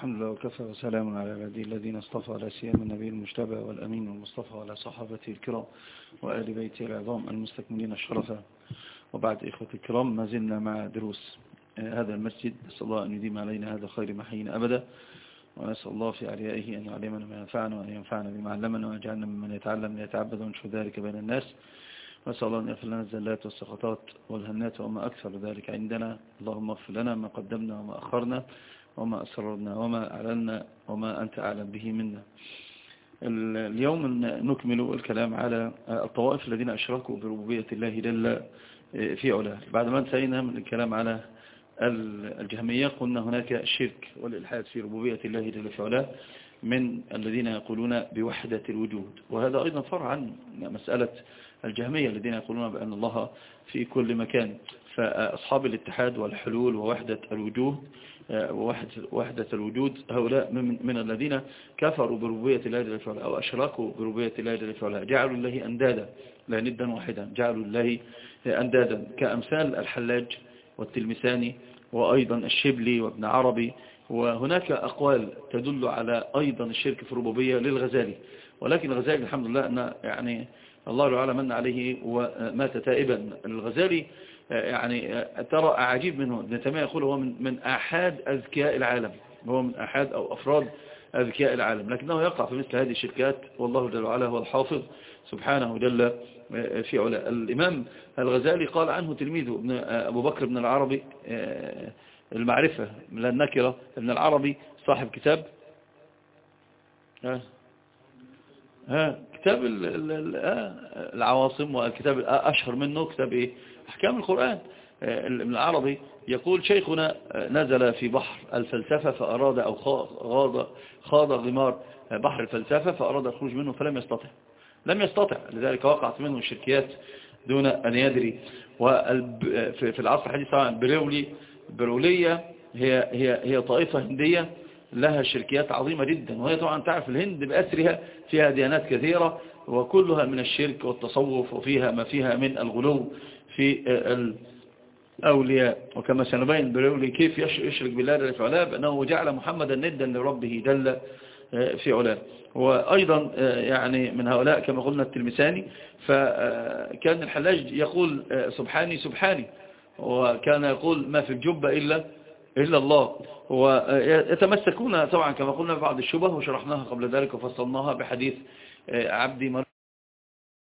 الحمد لله وكفى وسلام على عباده الذين اصطفى على سيام النبي المجتبى والأمين والمصطفى وعلى صحابته الكرام وآل بيته العظام المستكملين الشرفاء وبعد إخوة الكرام ما زلنا مع دروس هذا المسجد نسأل الله أن يديم علينا هذا خير محين أبدا. ونسأل الله في عليائه أن يعلمنا ما ينفعنا وأن ينفعنا بما علمنا ويجعلنا ممن يتعلم ليتعبد ونشر ذلك بين الناس. ونسأل الله أن يغفر لنا الزلات والسقطات والهنات وما أكثر ذلك عندنا. اللهم اغفر لنا ما قدمنا وما أخرنا. وما أسررنا وما أعلنا وما أنت أعلم به منا. اليوم نكمل الكلام على الطوائف الذين أشركوا بربوبية الله جل في علاه. بعد ما انتهينا من الكلام على الجهمية قلنا هناك شرك والإلحاد في ربوبية الله جل في علاه من الذين يقولون بوحدة الوجود. وهذا أيضا فرع عن مسألة الجهمية الذين يقولون بأن الله في كل مكان. فأصحاب الاتحاد والحلول ووحدة الوجود ووحدة الوجود هؤلاء من, من الذين كفروا بربوبية الله جل وعلا أو أشركوا بربوبية الله جل وعلا. جعلوا الله أندادا لا ندا واحدا. جعلوا الله أندادا. كأمثال الحلاج والتلمساني وأيضا الشبلي وابن عربي. وهناك أقوال تدل على أيضا الشرك في الربوبية للغزالي. ولكن الغزالي الحمد لله أن يعني الله تعالى من عليه ومات تائبا. الغزالي يعني ترى عجيب منه. ابن تيمية يقول هو من, من أحد أذكياء العالم. هو من أحد أو أفراد أذكياء العالم. لكنه يقع في مثل هذه الشركات والله جل وعلا هو الحافظ سبحانه جل في علا الإمام الغزالي قال عنه تلميذه ابن أبو بكر بن العربي المعرفة من النكرة ابن العربي صاحب كتاب. ها؟ ها؟ كتاب العواصم والكتاب الأشهر منه. كتاب إيه؟ أحكام القرآن. ابن العربي يقول شيخنا نزل في بحر الفلسفة فأراد أو خاض, خاض غمار بحر الفلسفة فأراد الخروج منه فلم يستطع. لم يستطع لذلك وقعت منه الشركيات دون أن يدري. وفي العصر الحديث طبعا برولي برولية هي, هي, هي طائفة هندية لها شركيات عظيمة جدا. وهي طبعا تعرف الهند بأسرها فيها ديانات كثيرة وكلها من الشرك والتصوف وفيها ما فيها من الغلو. في الأولياء. وكما سنبين برولي كيف يشرك بالله في علاه بأنه جعل محمدا ندا لربه جل في علاه. وأيضا يعني من هؤلاء كما قلنا التلمساني فكان الحلاج يقول سبحاني سبحاني. وكان يقول ما في الجبة إلا إلا الله. ويتمسكون طبعا كما قلنا بعض الشبه وشرحناها قبل ذلك وفصلناها بحديث عبدي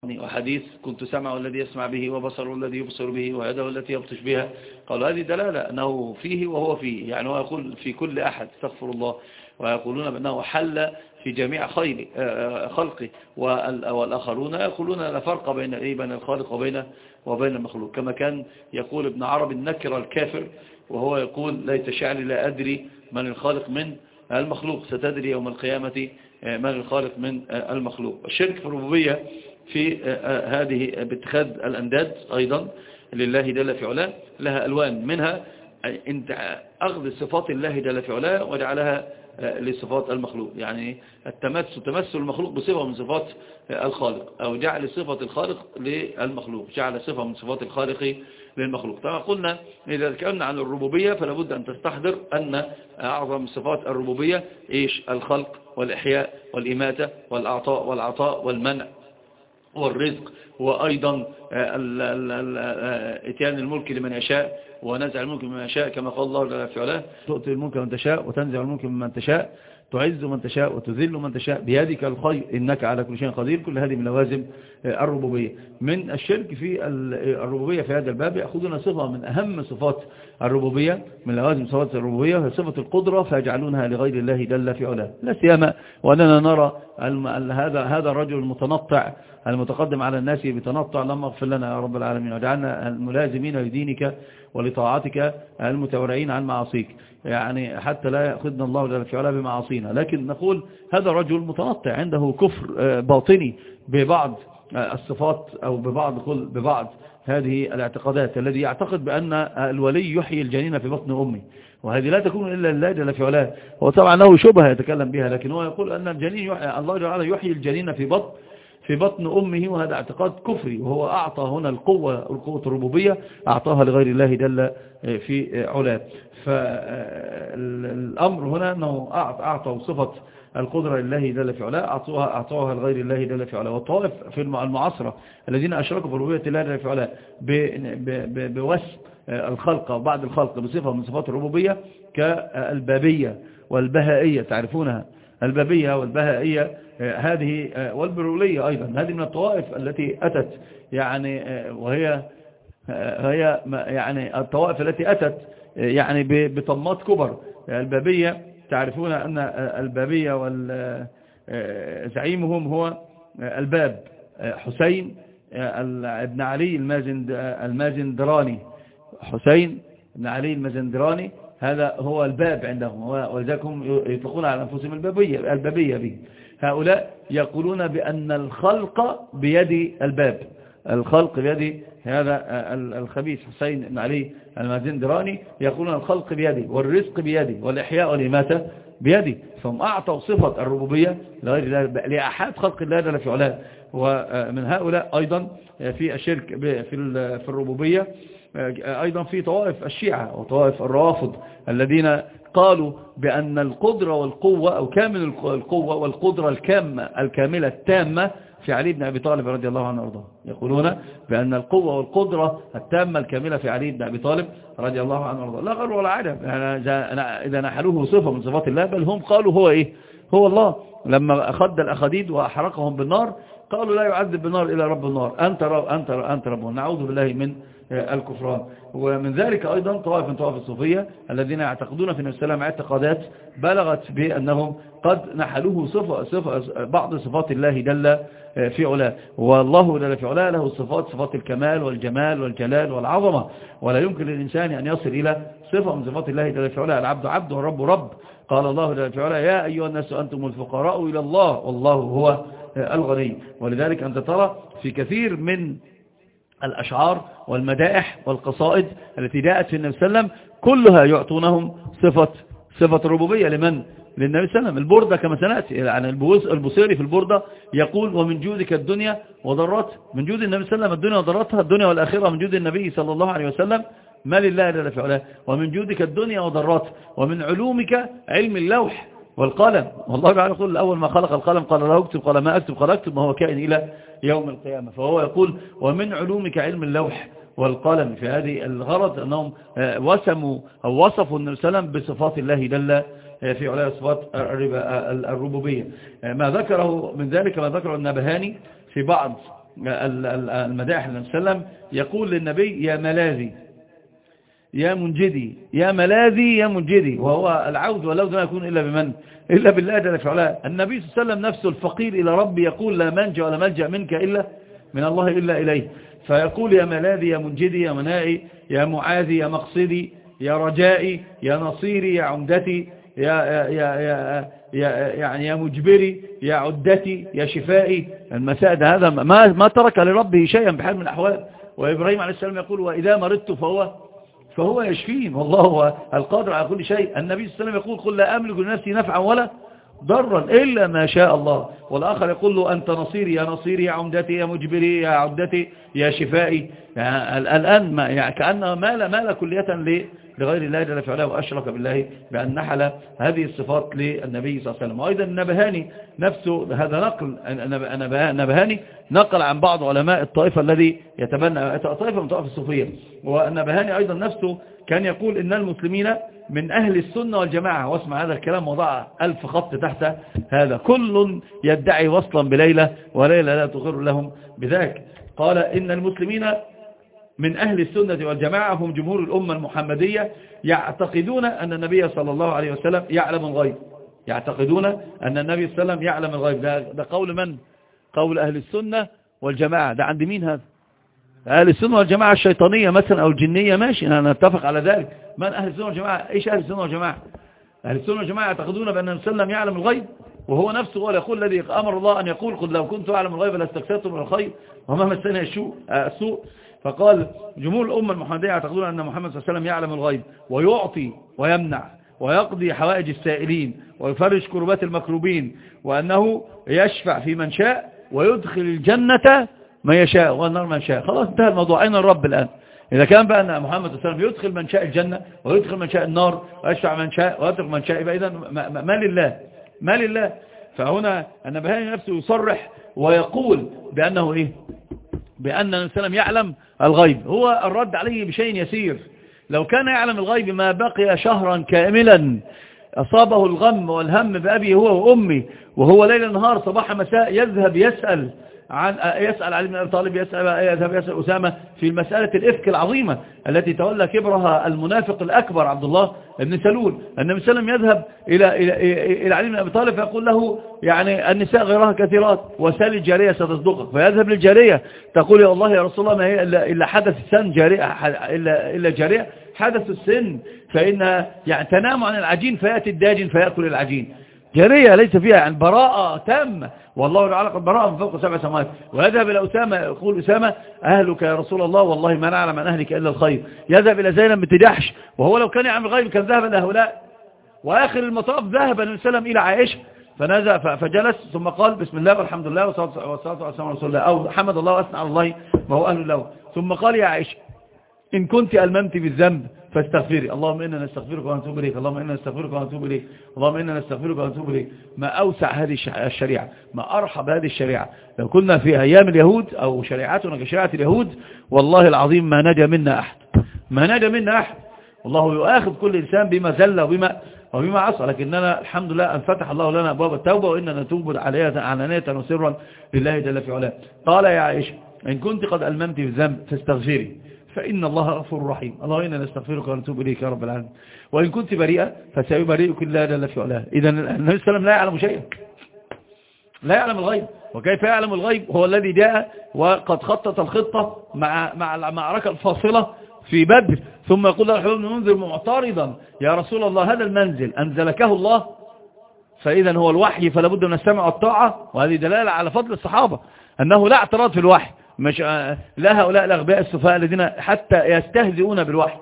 وحديث كنت سمع الذي يسمع به وبصر الذي يبصر به ويده التي يبطش بها. قال هذه دلالة أنه فيه وهو فيه. يعني هو يقول في كل أحد استغفر الله. ويقولون بأنه حل في جميع خير خلقه. والآخرون يقولون لا فرق بين إيه بين الخالق وبين وبين المخلوق. كما كان يقول ابن عرب النكر الكافر وهو يقول ليت شعري لا أدري من الخالق من المخلوق. ستدري يوم القيامة من الخالق من المخلوق. الشرك في الربوبية في هذه باتخاذ الأنداد أيضا لله جل في علاه. لها ألوان منها أخذ صفات الله جل في علاه وجعلها لصفات المخلوق. يعني التمثل تمثل المخلوق بصفة من صفات الخالق أو جعل صفة الخالق للمخلوق جعل صفة من صفات الخالق للمخلوق. طبعا قلنا إذا تكلمنا عن الربوبية فلا بد أن تستحضر أن أعظم صفات الربوبية إيش؟ الخلق والإحياء والإماتة والأعطاء والعطاء والمنع. والرزق وأيضا إتيان الملك لمن يشاء ونزع الملك من يشاء كما قال الله جل في علاه تؤتي الملك من تشاء وتنزع الملك ممن تشاء تعز من تشاء وتذل من تشاء بيدك الخير إنك على كل شيء قدير كل هذه من لوازم الربوبية. من الشرك في الربوبية في هذا الباب يأخذون صفة من أهم صفات الربوبية من لوازم صفات الربوبية وهي صفة القدرة فيجعلونها لغير الله جل في علاه. لا سيما وأننا نرى هذا هذا الرجل المتنطع المتقدم على الناس بتنطع اللهم اغفر لنا يا رب العالمين واجعلنا الملازمين لدينك ولطاعتك المتورعين عن معاصيك. يعني حتى لا يأخذنا الله جل في علاه بمعاصينا. لكن نقول هذا رجل متنطع عنده كفر باطني ببعض الصفات أو ببعض ببعض هذه الاعتقادات الذي يعتقد بأن الولي يحيي الجنين في بطن أمه وهذه لا تكون إلا لله جل في علاه. هو طبعا له شبهة يتكلم بها لكن هو يقول أن الجنين الله جل يحيي الجنين في بطن في بطن أمه وهذا اعتقاد كفري. وهو أعطى هنا القوة القوة الربوبية أعطاها لغير الله جل في علاه. فالأمر هنا أنه أعطى صفة القدرة لله جل في علاه أعطوها, أعطوها لغير الله جل في علاه. والطوائف في المعاصرة الذين أشركوا في ربوبية الله جل في علاه بوسم الخلق وبعد الخلق بصفة من صفات الربوبية كالبابية والبهائية تعرفونها؟ البابية والبهائية هذه والبرولية أيضا هذه من الطوائف التي أتت يعني وهي هي يعني الطوائف التي أتت يعني بطمات كبر. البابية تعرفون أن البابية زعيمهم هو الباب حسين ابن علي المازندراني حسين بن علي المازندراني هذا هو الباب عندهم ولذلك هم يطلقون على أنفسهم البابية, البابية به. هؤلاء يقولون بأن الخلق بيد الباب. الخلق بيد هذا الخبيث حسين بن علي المازندراني يقولون الخلق بيدي والرزق بيدي والإحياء والإماتة بيدي فهم أعطوا صفة الربوبية لأحد خلق الله جل في علاه. ومن هؤلاء أيضا في الشرك في الربوبية أيضا في طوائف الشيعة وطوائف الروافض الذين قالوا بأن القدرة والقوة أو كامل القوة والقدرة الكامة الكاملة التامة في علي بن أبي طالب رضي الله عنه وأرضاه. يقولون بأن القوة والقدرة التامة الكاملة في علي بن أبي طالب رضي الله عنه وأرضاه. لا غير ولا يعني إذا نحلوه صفة من صفات الله بل هم قالوا هو إيه؟ هو الله. لما أخذ الأخديد وأحرقهم بالنار قالوا لا يعذب بالنار إلى رب النار. أنت رب أنت رب أنت رب نعوذ بالله من الكفران. ومن ذلك أيضا طوائف من طوائف الصوفية الذين يعتقدون في نفس السلام اعتقادات بلغت بأنهم قد نحلوه صفة صفة بعض صفات الله جل في علاه. والله جل في علاه له صفات صفات الكمال والجمال والجلال والعظمة. ولا يمكن للإنسان أن يصل إلى صفة من صفات الله جل في علاه. العبد عبد والرب رب. قال الله جل في علاه يا أيها الناس أنتم الفقراء إلى الله. والله هو الغني. ولذلك أنت ترى في كثير من الأشعار والمدائح والقصائد التي جاءت في النبي صلى الله عليه وسلم كلها يعطونهم صفة صفة الربوبية لمن؟ للنبي صلى الله عليه وسلم. البردة كما سنأتي يعني البصيري في البردة يقول ومن جودك الدنيا وضرات من جود النبي صلى الله عليه وسلم الدنيا وضراتها الدنيا والآخرة من جود النبي صلى الله عليه وسلم. ما لله إلا في علاه. ومن جودك الدنيا وضراتها ومن علومك علم اللوح والقلم. والله تعالى يقول أول ما خلق القلم قال له اكتب قال ما أكتب قال اكتب ما هو كائن إلى يوم القيامة. فهو يقول ومن علومك علم اللوح والقلم. في هذه الغرض أنهم آه، وسموا أو وصفوا النبي صلى الله عليه وسلم بصفات الله جل آه، في علاه صفات الربوبية. آه، ما ذكره من ذلك ما ذكره النبهاني في بعض المداح النبي صلى الله عليه وسلم يقول للنبي يا ملاذي يا منجدي يا ملاذي يا منجدي. وهو العود واللوذ لا يكون إلا بمن؟ إلا بالله جل في علاه. النبي صلى الله عليه وسلم نفسه الفقير إلى ربي يقول لا منجى ولا ملجأ منك إلا من الله إلا إليه. فيقول يا ملاذي يا منجدي يا منائي يا معاذي يا مقصدي يا رجائي يا نصيري يا عمدتي يا, يا, يا, يا يعني يا مجبري يا عدتي يا شفائي. المساء هذا ما, ما ترك لربه شيئا بحال من الأحوال. وإبراهيم عليه السلام يقول وإذا مرضت فهو فهو يشفين والله هو القادر على كل شيء. النبي صلى الله عليه وسلم يقول قل لا أملك لنفسي نفعا ولا ضرا إلا ما شاء الله. والآخر يقول له أنت نصيري يا نصيري يا عمدتي يا مجبري يا عدتي يا شفائي. الآن ما يعني كأنه مال مال كلية لغير الله جل في وأشرك بالله بأن نحل هذه الصفات للنبي صلى الله عليه وسلم. وأيضا النبهاني نفسه هذا نقل النبهاني نقل عن بعض علماء الطائفة الذي يتبنى طائفة من طائفة الصوفية. والنبهاني أيضا نفسه كان يقول إن المسلمين من أهل السنة والجماعة. واسمع هذا الكلام وضع ألف خط تحت هذا. كل يدعي وصلا بليلة وليلة لا تغر لهم بذاك. قال إن المسلمين من أهل السنة والجماعة هم جمهور الأمة المحمدية يعتقدون أن النبي صلى الله عليه وسلم يعلم الغيب. يعتقدون أن النبي صلى الله عليه وسلم يعلم الغيب. ده, ده قول من؟ قول أهل السنة والجماعة. ده عند مين هذا؟ أهل السنة والجماعة الشيطانية مثلا أو الجنية ماشي أنا نتفق على ذلك. من أهل السنة والجماعة؟ إيش أهل السنة والجماعة؟ أهل السنة والجماعة يعتقدون بأن وسلم يعلم الغيب وهو نفسه هو يقول الذي أمر الله أن يقول قل لو كنت أعلم الغيب لاستكثرت من الخير وما مسني السوء. فقال جمهور الأمة المحمدية يعتقدون أن محمد صلى الله عليه وسلم يعلم الغيب ويعطي ويمنع ويقضي حوائج السائلين ويفرج كربات المكروبين وأنه يشفع في من شاء ويدخل الجنة ما يشاء والنار ما يشاء خلاص انتهى الموضوع. أين الرب الآن؟ إذا كان بقى أن محمد صلى الله عليه وسلم يدخل من شاء الجنة ويدخل من شاء النار ويشفع من شاء ويترك من شاء إذا ما لله؟ ما لله؟ فهنا النبهاني نفسه يصرح ويقول بأنه إيه؟ بأن النبي صلى الله عليه وسلم يعلم الغيب. هو الرد عليه بشيء يسير. لو كان يعلم الغيب ما بقي شهرا كاملا أصابه الغم والهم بأبي هو وأمي وهو ليل نهار صباح مساء يذهب يسأل عن يسأل علي بن أبي طالب يسأل يذهب يسأل أسامة في مسألة الإفك العظيمة التي تولى كبرها المنافق الأكبر عبد الله بن سلول. النبي صلى الله عليه وسلم يذهب إلى إلى إلى علي بن أبي طالب فيقول له يعني النساء غيرها كثيرات وسال الجارية ستصدقك. فيذهب للجارية تقول يا الله يا رسول الله ما هي إلا حدث السن جارية إلا إلا جارية حدث السن فإن يعني تنام عن العجين فيأتي الداجن فيأكل العجين. جارية ليس فيها يعني براءة تامة. والله تعالى قد براءة من فوق سبع سماوات. ويذهب إلى أسامة يقول أسامة أهلك يا رسول الله والله ما نعلم عن أهلك إلا الخير. يذهب إلى زينب بنت جحش وهو لو كان يعمل غيب كان ذهب إلى هؤلاء. وآخر المطاف ذهب النبي صلى الله عليه وسلم إلى عائشة فنزل فجلس ثم قال بسم الله والحمد لله والصلاة والسلام على رسول الله. أو حمد الله وأثنى على الله وهو أهل له. ثم قال يا عائشة إن كنت ألممت بالذنب فاستغفري. اللهم إنا نستغفرك ونتوب إليك. اللهم إنا نستغفرك ونتوب إليك. اللهم إنا نستغفرك ونتوب إليك. ما أوسع هذه الشريعة. ما أرحب هذه الشريعة. لو كنا في أيام اليهود أو شريعتنا كشريعة اليهود والله العظيم ما نجا منا أحد. ما نجا منا أحد. والله يؤاخذ كل إنسان بما زل وبما وبما عصى. لكننا الحمد لله أن فتح الله لنا أبواب التوبة وإننا نتوب عليها علانية وسرا لله جل في علاه. قال يا عائشة إن كنت قد ألممت بالذنب فاستغفري. فإن الله غفور رحيم. اللهم إنا نستغفرك ونتوب إليك يا رب العالمين. وإن كنت بريئة فسيبرئك الله جل في علاه. إذا النبي صلى الله لا يعلم شيئا. لا يعلم الغيب. وكيف يعلم الغيب؟ هو الذي جاء وقد خطط الخطة مع مع المعركة الفاصلة في بدر. ثم يقول له بن منذر معترضا. يا رسول الله هذا المنزل أنزلكه الله. فإذا هو الوحي فلا بد من السمع والطاعة. وهذه دلالة على فضل الصحابة. أنه لا اعتراض في الوحي. مش لا هؤلاء الأغبياء السفهاء الذين حتى يستهزئون بالوحي.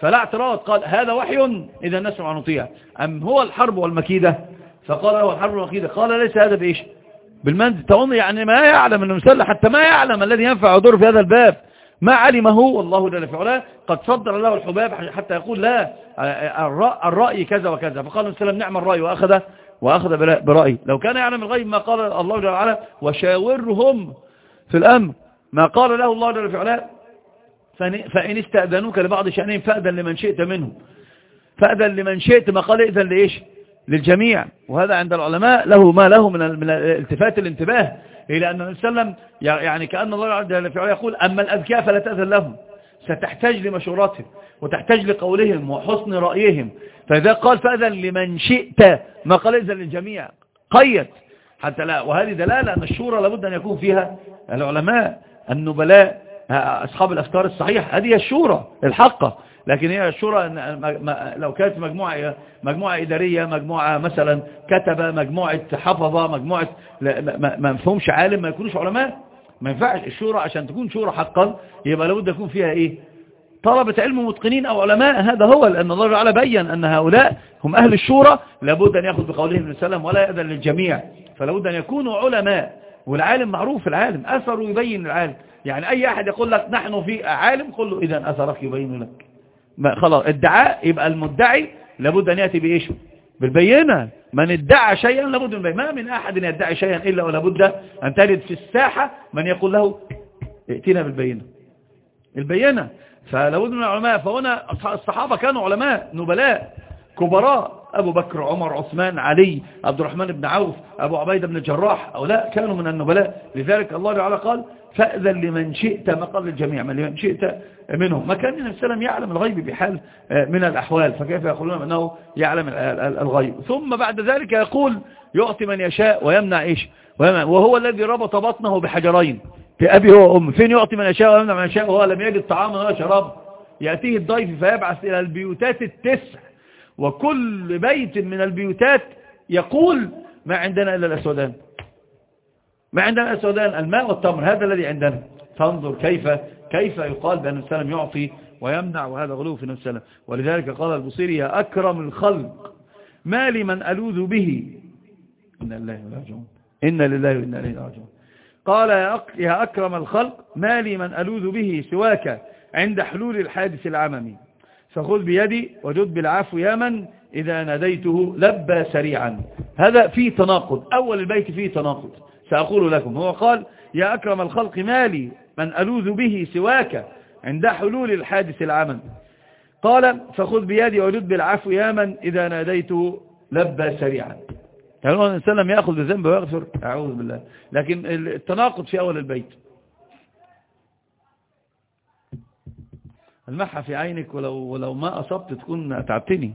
فلا اعتراض قال هذا وحي إذا نسمع ونطيع أم هو الحرب والمكيدة؟ فقال هو الحرب والمكيدة. قال ليس هذا بإيش؟ بالمنزل. تظن يعني ما يعلم أنه مسلح حتى ما يعلم الذي ينفع يضر في هذا الباب. ما علمه والله جل في علاه. قد صدر له الحباب حتى يقول لا الرأي كذا وكذا. فقال السلام نعم الرأي وأخذ وأخذ برأي. لو كان يعلم الغيب ما قال الله جل وعلا وشاورهم في الأمر. ما قال له الله جل وعلا فإن استأذنوك لبعض شأنهم فأذن لمن شئت منهم. فأذن لمن شئت ما قال إذن لإيش؟ للجميع. وهذا عند العلماء له ما له من التفات الانتباه إلى أن النبي صلى الله عليه وسلم يعني كأن الله جل وعلا يقول أما الأذكياء فلا تأذن لهم. ستحتاج لمشوراتهم وتحتاج لقولهم وحسن رأيهم. فإذا قال فأذن لمن شئت ما قال إذن للجميع. قيد. حتى لا وهذه دلالة أن الشورى لابد أن يكون فيها العلماء. النبلاء أصحاب الأفكار الصحيحة. هذه الشورى الحقة. لكن هي الشورى لو كانت مجموعة مجموعة إدارية مجموعة مثلا كتبة مجموعة حفظة مجموعة ما مفهومش عالم ما يكونوش علماء. ما ينفعش الشورى عشان تكون شورى حقا يبقى لابد يكون فيها إيه؟ طلبة علم متقنين أو علماء. هذا هو لأن الله تعالى بين أن هؤلاء هم أهل الشورى. لابد أن يأخذ بقولهم السلام ولا يأذن للجميع. فلابد أن يكونوا علماء. والعالم معروف العالم أثره يبين العالم. يعني أي أحد يقول لك نحن في عالم قل له إذا أثرك يبين لك. خلاص ادعاء يبقى المدعي لابد أن يأتي بإيش؟ بالبينة. من ادعى شيئا لابد من ما من أحد يدعي شيئا إلا ولابد أن تجد في الساحة من يقول له ائتنا بالبينة. البينة. فلابد من العلماء. فهنا الصحابة كانوا علماء نبلاء كبراء. أبو بكر عمر عثمان علي عبد الرحمن بن عوف أبو عبيدة بن الجراح أو لا كانوا من النبلاء. لذلك الله تعالى قال فأذن لمن شئت ما قال للجميع من لمن شئت منهم. ما كان النبي صلى يعلم الغيب بحال من الأحوال فكيف يقولون أنه يعلم الغيب. ثم بعد ذلك يقول يعطي من يشاء ويمنع إيش؟ وهو الذي ربط بطنه بحجرين في أبي أم فين يعطي من يشاء ويمنع من يشاء؟ وهو لم يجد طعاما ولا شراب. يأتيه الضيف فيبعث إلى البيوتات التسع. وكل بيت من البيوتات يقول ما عندنا إلا الأسودان. ما عندنا الأسودان الماء والتمر هذا الذي عندنا. فانظر كيف كيف يقال بأن السلام يعطي ويمنع وهذا غلو في نفس السلام ولذلك قال البصيري يا أكرم الخلق ما لمن ألوذ به. إن لله راجعون. إن لله وإنا إليه راجعون. قال يا أكرم الخلق ما لي من ألوذ به سواك عند حلول الحادث العممي. فخذ بيدي وجد بالعفو يا من إذا ناديته لبى سريعا. هذا فيه تناقض أول البيت فيه تناقض. سأقول لكم هو قال يا أكرم الخلق مالي من ألوذ به سواك عند حلول الحادث العمل. قال فخذ بيدي وجد بالعفو يا من إذا ناديته لبى سريعا. يعني الإنسان لم يأخذ بذنب ويغفر أعوذ بالله. لكن التناقض في أول البيت. المحى في عينك ولو, ولو ما أصبت تكون تعبتني.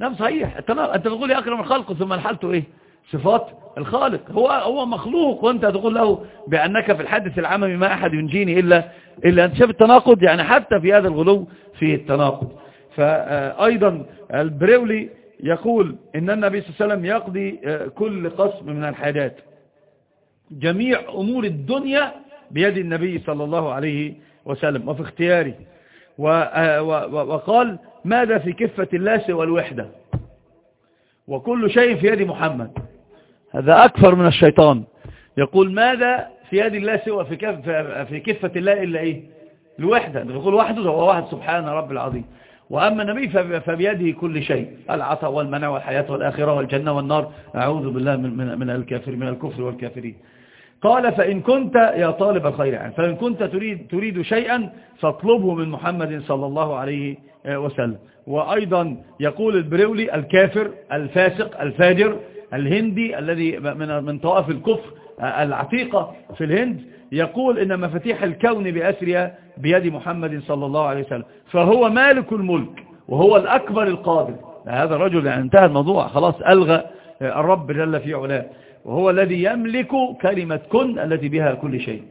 نعم صحيح. أنت تقول يا أكرم الخلق ثم الحالته إيه؟ صفات الخالق. هو هو مخلوق وأنت تقول له بأنك في الحدث العممي ما أحد ينجيني إلا, إلا أنت. شايف التناقض يعني حتى في هذا الغلو في التناقض. فأيضا البريولي يقول إن النبي صلى الله عليه وسلم يقضي كل قسم من الحاجات. جميع أمور الدنيا بيد النبي صلى الله عليه وسلم وفي اختياره. وقال ماذا في كفة الله سوى الوحدة؟ وكل شيء في يد محمد. هذا أكثر من الشيطان. يقول ماذا في يد الله سوى في, كف في كفة الله إلا إيه؟ الوحدة. يقول وحده هو واحد سبحانه رب العظيم. وأما النبي فبيده كل شيء العطاء والمنع والحياة والآخرة والجنة والنار. أعوذ بالله من, من, من الكافر من الكفر والكافرين. قال فإن كنت يا طالب الخير يعني فإن كنت تريد, تريد شيئا فاطلبه من محمد صلى الله عليه وسلم. وأيضا يقول البريولي الكافر الفاسق الفاجر الهندي الذي من من طوائف الكفر العتيقة في الهند يقول إن مفاتيح الكون بأسرها بيد محمد صلى الله عليه وسلم. فهو مالك الملك وهو الأكبر القادر. هذا الرجل يعني انتهى الموضوع خلاص ألغى الرب جل في علاه. وهو الذي يملك كلمة كن التي بها كل شيء.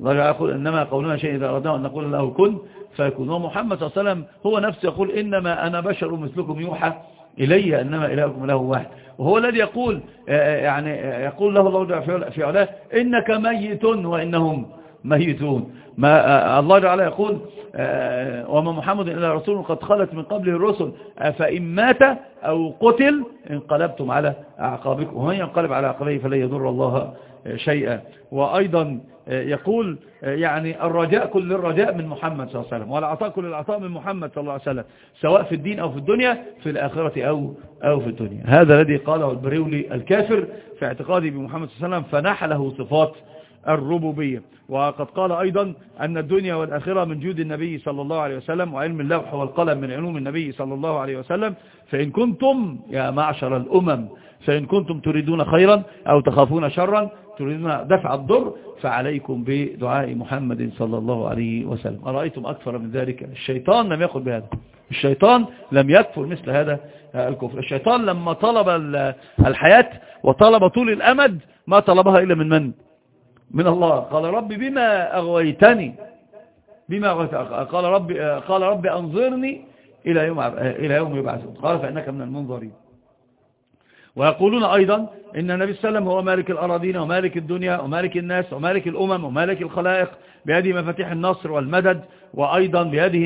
الله يقول إنما قولنا شيء إذا أردنا أن نقول له كن فيكون ومحمد صلى الله عليه وسلم هو نفسه يقول إنما أنا بشر مثلكم يوحى إلي إنما إلهكم له واحد. وهو الذي يقول يعني يقول له الله في علاه إنك ميت وإنهم ميتون. ما الله تعالى يقول وما محمد إلا رسول قد خلت من قبله الرسل فإن مات أو قتل انقلبتم على أعقابكم. ومن ينقلب على أعقابه فلن يضر الله شيئا. وأيضا يقول يعني الرجاء كل الرجاء من محمد صلى الله عليه وسلم والعطاء كل العطاء من محمد صلى الله عليه وسلم سواء في الدين أو في الدنيا في الآخرة أو, أو في الدنيا. هذا الذي قاله البريولي الكافر في اعتقاده بمحمد صلى الله عليه وسلم فنحله صفات الربوبية. وقد قال أيضا أن الدنيا والآخرة من جود النبي صلى الله عليه وسلم وعلم اللوح والقلم من علوم النبي صلى الله عليه وسلم. فإن كنتم يا معشر الأمم فإن كنتم تريدون خيرا أو تخافون شرا تريدون دفع الضر فعليكم بدعاء محمد صلى الله عليه وسلم. أرأيتم أكثر من ذلك؟ الشيطان لم يقل بهذا. الشيطان لم يكفر مثل هذا الكفر. الشيطان لما طلب الحياة وطلب طول الأمد ما طلبها إلا من من؟ من الله. قال رب بما أغويتني. بما قال رب, قال رب أنظرني إلى يوم, إلى يوم يبعثون. قال فإنك من المنظرين. ويقولون أيضا إن النبي صلى الله عليه وسلم هو مالك الأراضين ومالك الدنيا ومالك الناس ومالك الأمم ومالك الخلائق بيده مفاتيح النصر والمدد. وأيضا بيده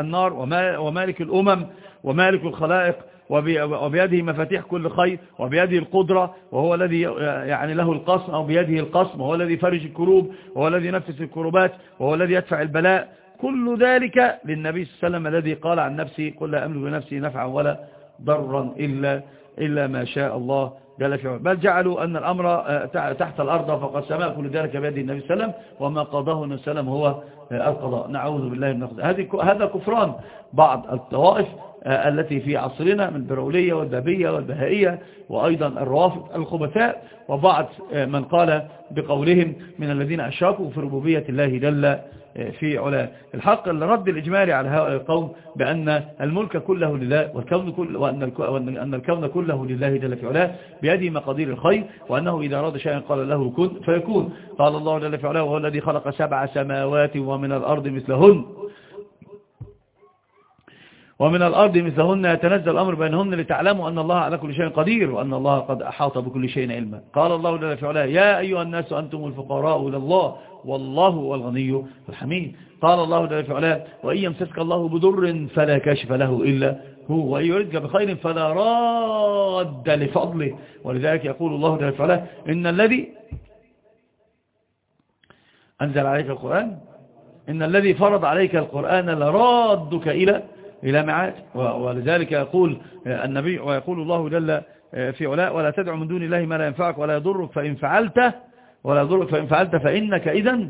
النار ومالك الأمم ومالك الخلائق وبيده مفاتيح كل خير وبيده القدرة وهو الذي يعني له القسم أو بيده القسم وهو الذي فرج الكروب وهو الذي ينفس الكروبات وهو الذي يدفع البلاء كل ذلك للنبي صلى الله عليه وسلم الذي قال عن نفسه قل لا أملك بنفسي نفعا ولا ضرا إلا, إلا ما شاء الله جل في بل جعلوا أن الأمر تحت الأرض فوق السماء كل ذلك بيد النبي صلى الله عليه وسلم وما قضاه النبي صلى الله عليه وسلم هو القضاء. نعوذ بالله من هذا كفران. بعض الطوائف آه، التي في عصرنا من البرولية والبابية والبهائية وأيضا الروافض الخبثاء وبعض آه، من قال بقولهم من الذين أشركوا في ربوبية الله جل آه، في علا الحق الرد الإجمالي على هؤلاء القوم بأن الملك كله لله والكون كل وأن الكون كله لله جل في علا بيده مقادير الخير وأنه إذا أراد شيئا قال له كن فيكون. قال الله جل في علا وهو الذي خلق سبع سماوات ومن الأرض مثلهن. ومن الأرض مثلهن يتنزل الأمر بينهن لتعلموا أن الله على كل شيء قدير وأن الله قد أحاط بكل شيء علما. قال الله جل في علاه يا أيها الناس أنتم الفقراء إلى الله والله هو الغني الحميد. قال الله جل في علاه وإن يمسسك الله بضر فلا كاشف له إلا هو وإن يردك بخير فلا راد لفضله. ولذلك يقول الله جل في علاه إن الذي أنزل عليك القرآن إن الذي فرض عليك القرآن لرادك إلى إلى معاد ولذلك يقول النبي ويقول الله جل في علاء ولا تدع من دون الله ما لا ينفعك ولا يضرك فإن فعلت ولا يضرك فإن فعلت فإنك إذا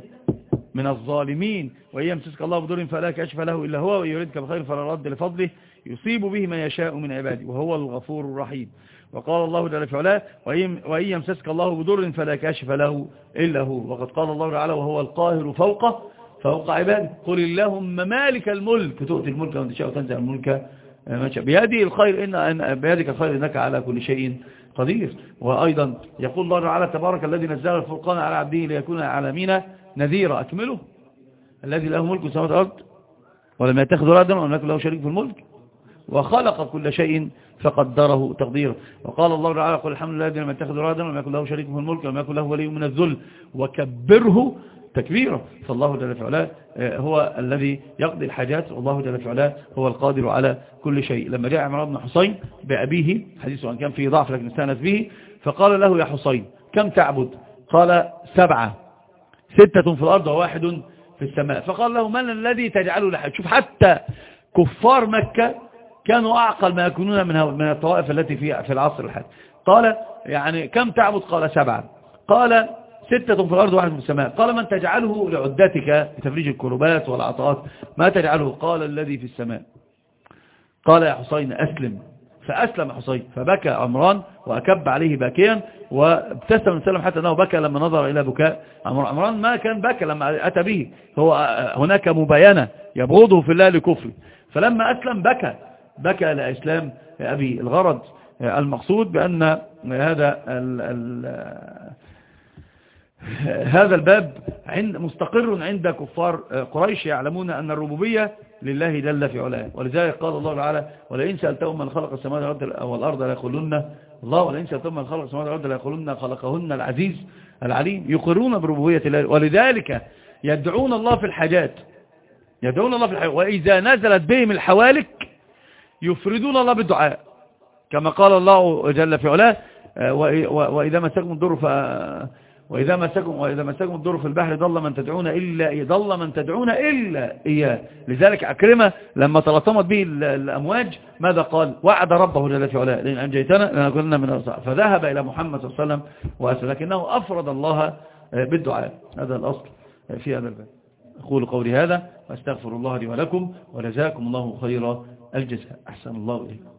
من الظالمين. وإن يمسسك الله بدر فلا كشف له إلا هو وإن يريدك بخير فلا رد لفضله يصيب به من يشاء من عباده وهو الغفور الرحيم. وقال الله جل في علاه وإن يمسسك الله بدر فلا كاشف له إلا هو. وقد قال الله تعالى وهو القاهر فوق فوق عباده. قل اللهم مالك الملك. تؤتي الملك وأنت تشاء وتنزع الملك. بيدي الخير إن بيدك الخير إنك على كل شيء قدير. وأيضا يقول الله تعالى تبارك الذي نزل الفرقان على عبده ليكون العالمين نذيرا. أكمله. الذي له ملك السماوات والأرض ولم يتخذ ولدا ولم يكن له شريك في الملك. وخلق كل شيء فقدره تقديره وقال الله تعالى قل الحمد لله الذي لم يتخذ ولدا ولم يكن له شريك في الملك ولم يكن له ولي من الذل. وكبره تكبيرا فالله جل في علاه هو الذي يقضي الحاجات والله جل في علاه هو القادر على كل شيء. لما جاء عمران بن حسين بأبيه حديثه أن كان فيه ضعف لكن استأنس به فقال له يا حسين كم تعبد؟ قال سبعة. ستة في الأرض وواحد في السماء. فقال له من الذي تجعله لحد؟ شوف حتى كفار مكة كانوا أعقل ما يكونون من الطوائف التي في العصر الحالي قال يعني كم تعبد؟ قال سبعة. قال ستة في الأرض واحد في السماء. قال من تجعله لعدتك لتفريج الكربات والعطاءات. ما تجعله؟ قال الذي في السماء. قال يا حسين أسلم. فأسلم حسين. فبكى عمران وأكب عليه باكيا وابتسم وسلم حتى أنه بكى لما نظر إلى بكاء عمران ما كان بكى لما أتى به. هو هناك مباينة يبغضه في الله لكفره. فلما أسلم بكى. بكى لإسلام أبي الغرض. المقصود بأن هذا ال ال هذا الباب عند مستقر عند كفار قريش يعلمون أن الربوبية لله جل في علاه. ولذلك قال الله تعالى ولئن سألتهم من خلق السماوات والأرض ليقولن الله ولئن سألتهم من خلق السماوات والأرض ليقولن خلقهن العزيز العليم. يقرون بربوبية الله. ولذلك يدعون الله في الحاجات. يدعون الله في الحاجات. وإذا نزلت بهم الحوالك يفردون الله بالدعاء. كما قال الله جل في علاه وإذا مسكم الضر ف وإذا مسكم وإذا مسكم الضر في البحر ضل من تدعون إلا ضل من تدعون إلا إياه. لذلك أكرمة لما تلطمت به الأمواج ماذا قال؟ وعد ربه جل في علاه. لأن أنجيتنا لنكوننا من الأرصاء فذهب إلى محمد صلى الله عليه وسلم وأسأل لكنه أفرد الله بالدعاء. هذا الأصل في هذا الباب. أقول قولي هذا وأستغفر الله لي ولكم وجزاكم الله خير الجزاء. أحسن الله إليكم.